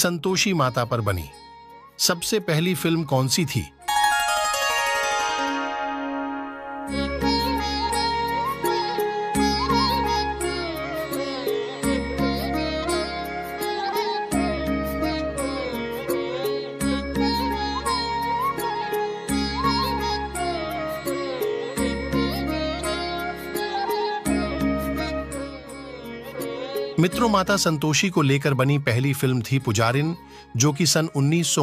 संतोषी माता पर बनी। सबसे पहली फ़िल्म कौन सी थी? मित्रों माता संतोषी को लेकर बनी पहली फ़िल्म थी पुजारिन, जो कि सन उन्नीस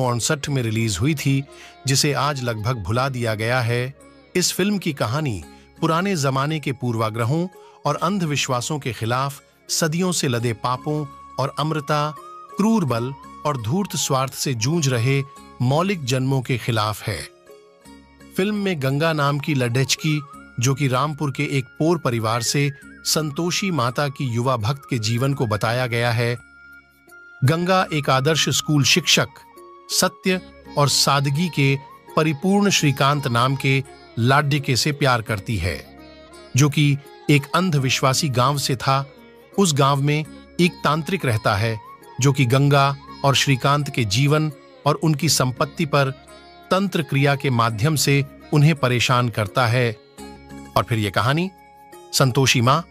में रिलीज़ हुई थी, जिसे आज लगभग भुला दिया गया है। इस फ़िल्म की कहानी पुराने जमाने के पूर्वाग्रहों और अंधविश्वासों के खिलाफ सदियों से लदे पापों और अमृता, क्रूर बल और धूर्त स्वार्थ से जूझ रहे मौलिक जन्मों के खिलाफ है। फ़िल्म में गंगा नाम की लडेचकी जो कि रामपुर के एक पोर परिवार से संतोषी माता की युवा भक्त के जीवन को बताया गया है। गंगा एक आदर्श स्कूल शिक्षक, सत्य और सादगी के परिपूर्ण श्रीकांत नाम के लाड्यके से प्यार करती है, जो कि एक अंधविश्वासी गाँव से था। उस गाँव में एक तांत्रिक रहता है, जो कि गंगा और श्रीकांत के जीवन और उनकी संपत्ति पर तंत्र क्रिया के माध्यम से उन्हें परेशान करता है। और फिर यह कहानी, संतोषी माँ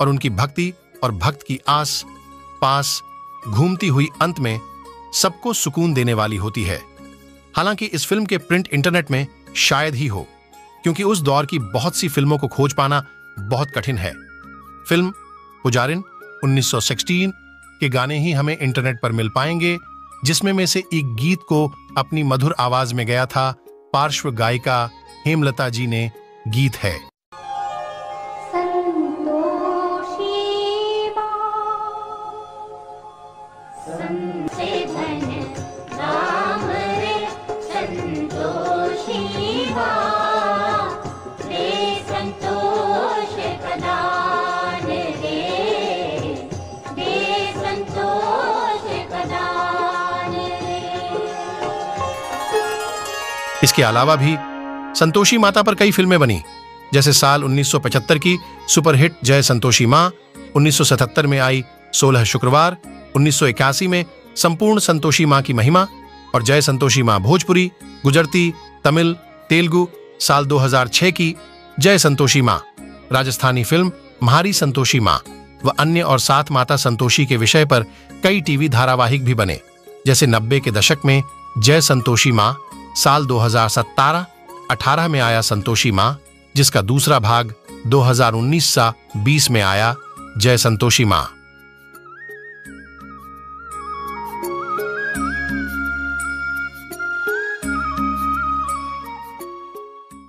और उनकी भक्ति और भक्त की आस पास घूमती हुई अंत में सबको सुकून देने वाली होती है। हालाँकि इस फ़िल्म के प्रिंट इंटरनेट में शायद ही हो, क्योंकि उस दौर की बहुत सी फ़िल्मों को खोज पाना बहुत कठिन है। फ़िल्म पुजारिन 1916 के गाने ही हमें इंटरनेट पर मिल पाएँगे, जिसमें में से एक गीत को अपनी मधुर आवाज़ में गया था, पार्श्व गायिका हेमलता जी ने गीत है। इसके अलावा भी, संतोषी माता पर कई फ़िल्में बनी, जैसे साल 1975 की सुपरहिट जय संतोषी माँ 1977 में आई 16 शुक्रवार 1981 में संपूर्ण संतोषी माँ की महिमा और जय संतोषी माँ भोजपुरी, गुजरती तमिल, तेलुगु, साल 2006 की जय संतोषी माँ, राजस्थानी फ़िल्म म्हारी संतोषी माँ व अन्य और सात माता संतोषी के विषय पर कई टीवी धारावाहिक भी बने। जैसे नब्बे के दशक में जय संतोषी माँ, साल 2017-18 में आया संतोषी माँ, जिसका दूसरा भाग 2019 सा 20 में आया जय संतोषी माँ।